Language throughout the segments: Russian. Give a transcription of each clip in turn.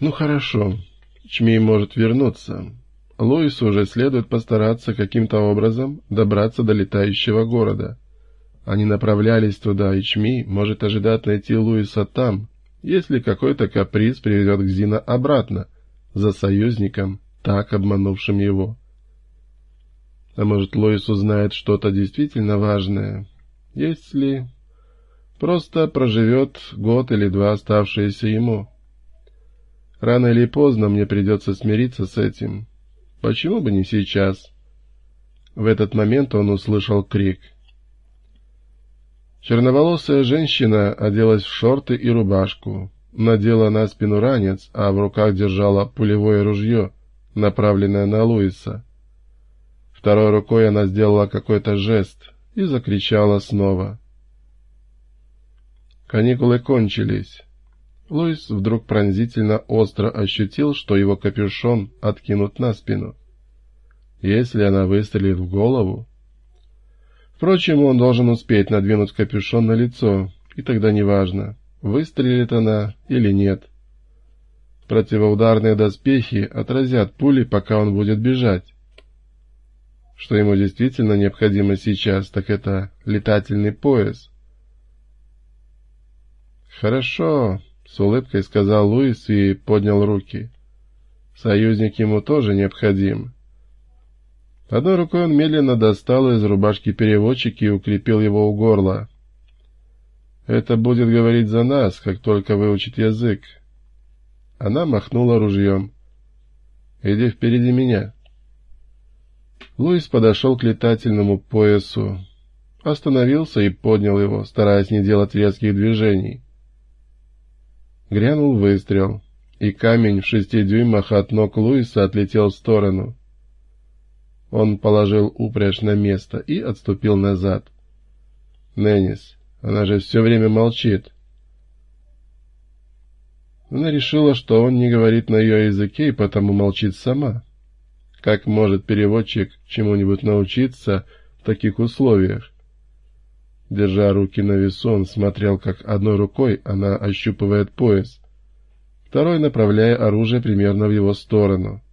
Ну хорошо, Чми может вернуться. Луису уже следует постараться каким-то образом добраться до летающего города. Они направлялись туда, и Чми может ожидать найти Луиса там, если какой-то каприз приведет Гзина обратно, за союзником, так обманувшим его. А может, Луис узнает что-то действительно важное, если просто проживет год или два оставшиеся ему. Рано или поздно мне придется смириться с этим. Почему бы не сейчас? В этот момент он услышал крик — Черноволосая женщина оделась в шорты и рубашку, надела на спину ранец, а в руках держала пулевое ружье, направленное на Луиса. Второй рукой она сделала какой-то жест и закричала снова. Каникулы кончились. Луис вдруг пронзительно остро ощутил, что его капюшон откинут на спину. Если она выстрелит в голову, Впрочем, он должен успеть надвинуть капюшон на лицо, и тогда неважно, выстрелит она или нет. Противоударные доспехи отразят пули, пока он будет бежать. Что ему действительно необходимо сейчас, так это летательный пояс. «Хорошо», — с улыбкой сказал Луис и поднял руки. «Союзник ему тоже необходим». Одной рукой он медленно достал из рубашки переводчик и укрепил его у горла. «Это будет говорить за нас, как только выучит язык». Она махнула ружьем. «Иди впереди меня». Луис подошел к летательному поясу, остановился и поднял его, стараясь не делать резких движений. Грянул выстрел, и камень в шести дюймах от ног Луиса отлетел в сторону. Он положил упряжь на место и отступил назад. Неннис, она же все время молчит. Она решила, что он не говорит на ее языке и потому молчит сама. Как может переводчик чему-нибудь научиться в таких условиях? Держа руки на весу, он смотрел, как одной рукой она ощупывает пояс, второй направляя оружие примерно в его сторону —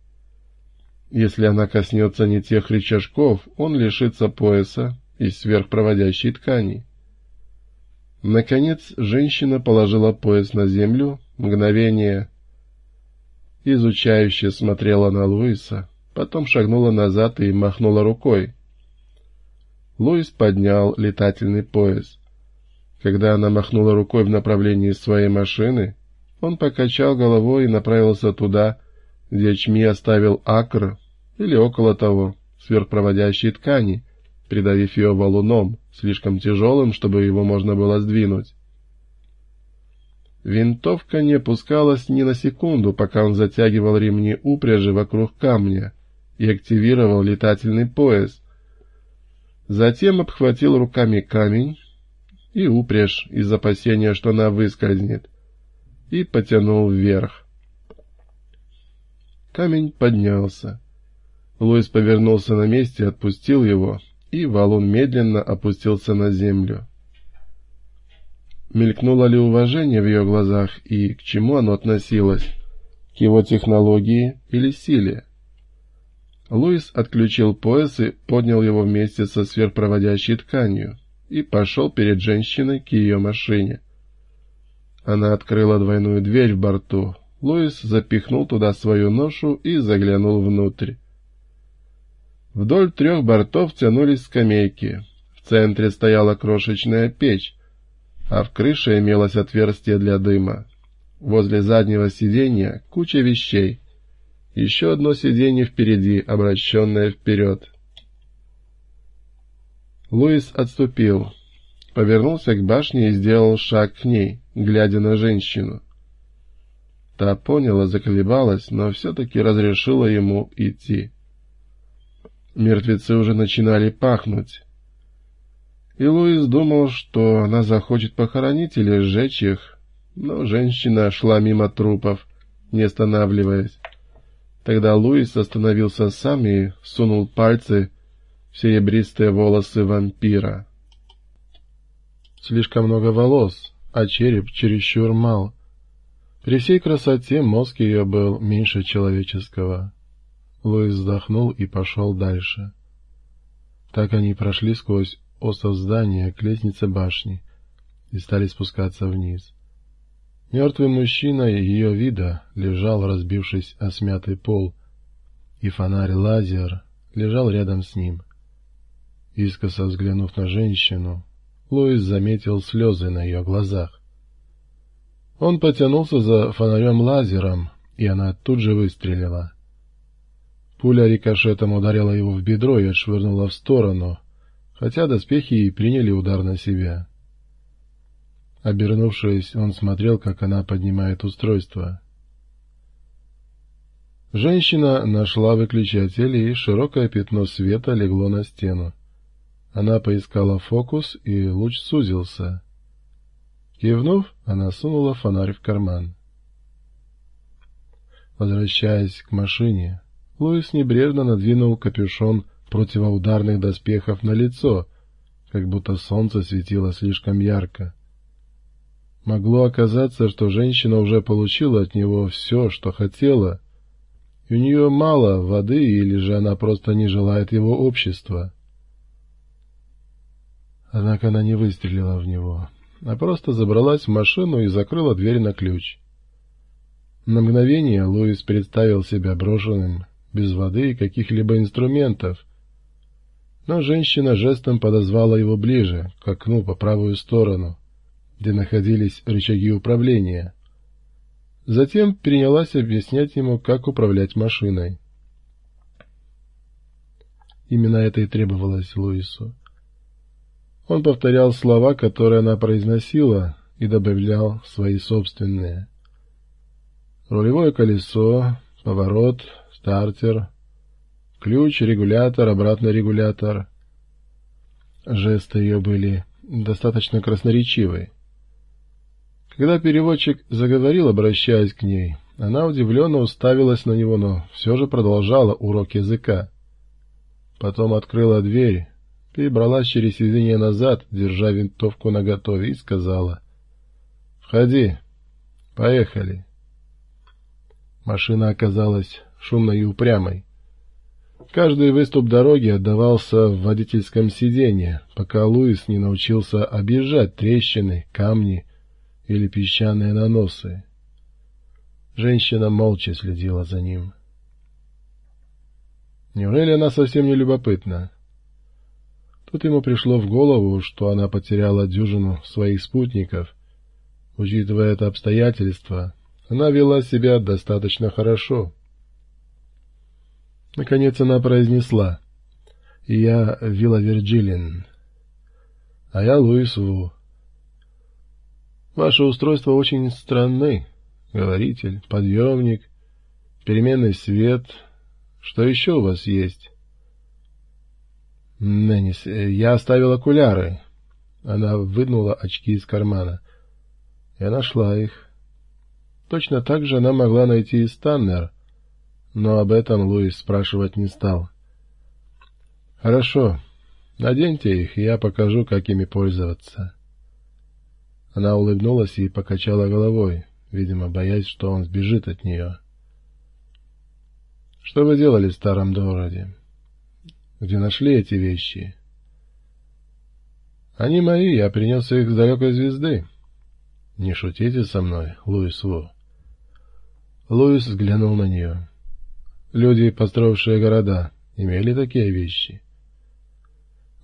если она коснется не тех рычажков, он лишится пояса и сверхпроводящей ткани. Наконец, женщина положила пояс на землю, мгновение изучающе смотрела на Луиса, потом шагнула назад и махнула рукой. Луис поднял летательный пояс. Когда она махнула рукой в направлении своей машины, он покачал головой и направился туда, где Чми оставил акр или около того, сверхпроводящей ткани, придавив ее валуном, слишком тяжелым, чтобы его можно было сдвинуть. Винтовка не опускалась ни на секунду, пока он затягивал ремни упряжи вокруг камня и активировал летательный пояс. Затем обхватил руками камень и упряжь из опасения, что она выскользнет, и потянул вверх. Камень поднялся. Луис повернулся на месте, отпустил его, и валун медленно опустился на землю. Мелькнуло ли уважение в ее глазах и к чему оно относилось? К его технологии или силе? Луис отключил пояс и поднял его вместе со сверхпроводящей тканью и пошел перед женщиной к ее машине. Она открыла двойную дверь в борту. Луис запихнул туда свою ношу и заглянул внутрь. Вдоль трех бортов тянулись скамейки. В центре стояла крошечная печь, а в крыше имелось отверстие для дыма. Возле заднего сиденья куча вещей. Еще одно сиденье впереди, обращенное вперед. Луис отступил, повернулся к башне и сделал шаг к ней, глядя на женщину. Та поняла, заколебалась, но все-таки разрешила ему идти. Мертвецы уже начинали пахнуть. И Луис думал, что она захочет похоронить или сжечь их, но женщина шла мимо трупов, не останавливаясь. Тогда Луис остановился сам и сунул пальцы в серебристые волосы вампира. Слишком много волос, а череп чересчур мал. При всей красоте мозг ее был меньше человеческого. Луис вздохнул и пошел дальше. Так они прошли сквозь остров здания к лестнице башни и стали спускаться вниз. Мертвый мужчина ее вида лежал, разбившись о смятый пол, и фонарь-лазер лежал рядом с ним. Искоса взглянув на женщину, Луис заметил слезы на ее глазах. Он потянулся за фонарем-лазером, и она тут же выстрелила. Пуля рикошетом ударила его в бедро и отшвырнула в сторону, хотя доспехи и приняли удар на себя. Обернувшись, он смотрел, как она поднимает устройство. Женщина нашла выключатель, и широкое пятно света легло на стену. Она поискала фокус, и луч сузился. Кивнув, она сунула фонарь в карман. Возвращаясь к машине, Луис небрежно надвинул капюшон противоударных доспехов на лицо, как будто солнце светило слишком ярко. Могло оказаться, что женщина уже получила от него все, что хотела, и у нее мало воды, или же она просто не желает его общества. Однако она не выстрелила в него а просто забралась в машину и закрыла дверь на ключ. На мгновение Луис представил себя брошенным, без воды и каких-либо инструментов. Но женщина жестом подозвала его ближе, к окну по правую сторону, где находились рычаги управления. Затем принялась объяснять ему, как управлять машиной. Именно это и требовалось Луису. Он повторял слова, которые она произносила, и добавлял свои собственные. Рулевое колесо, поворот, стартер, ключ, регулятор, обратный регулятор. Жесты ее были достаточно красноречивы. Когда переводчик заговорил, обращаясь к ней, она удивленно уставилась на него, но все же продолжала урок языка. Потом открыла дверь, перебралась через сиденье назад, держа винтовку наготове, и сказала «Входи, поехали». Машина оказалась шумной и упрямой. Каждый выступ дороги отдавался в водительском сиденье, пока Луис не научился объезжать трещины, камни или песчаные наносы. Женщина молча следила за ним. Неужели она совсем не любопытна? Тут ему пришло в голову, что она потеряла дюжину своих спутников. Учитывая это обстоятельство, она вела себя достаточно хорошо. Наконец она произнесла «Я Вилла Вирджилин, а я Луис Ву. Ваше устройство очень странны. Говоритель, подъемник, переменный свет. Что еще у вас есть?» Неннис, э, я оставил окуляры. Она вынула очки из кармана. Я нашла их. Точно так же она могла найти и Станнер, но об этом Луис спрашивать не стал. Хорошо, наденьте их, и я покажу, как ими пользоваться. Она улыбнулась и покачала головой, видимо, боясь, что он сбежит от нее. Что вы делали в старом городе? где нашли эти вещи. Они мои, я принес их с далекой звезды. Не шутите со мной, Луис Ву. Луис взглянул на нее. Люди, построившие города, имели такие вещи.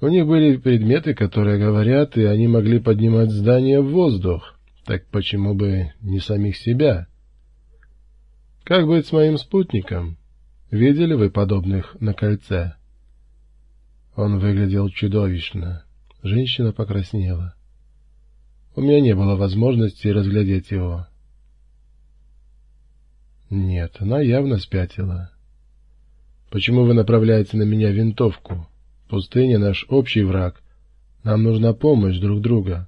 У них были предметы, которые говорят, и они могли поднимать здания в воздух. Так почему бы не самих себя? Как быть с моим спутником? Видели вы подобных на кольце? — он выглядел чудовищно. Женщина покраснела. У меня не было возможности разглядеть его. Нет, она явно спятила. Почему вы направляете на меня винтовку? Пустыня — наш общий враг. Нам нужна помощь друг друга.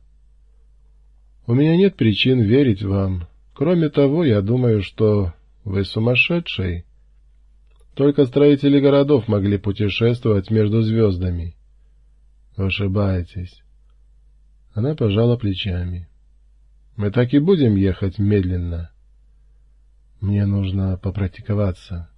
У меня нет причин верить вам. Кроме того, я думаю, что вы сумасшедший. Только строители городов могли путешествовать между звездами. ошибаетесь. Она пожала плечами. Мы так и будем ехать медленно. Мне нужно попрактиковаться.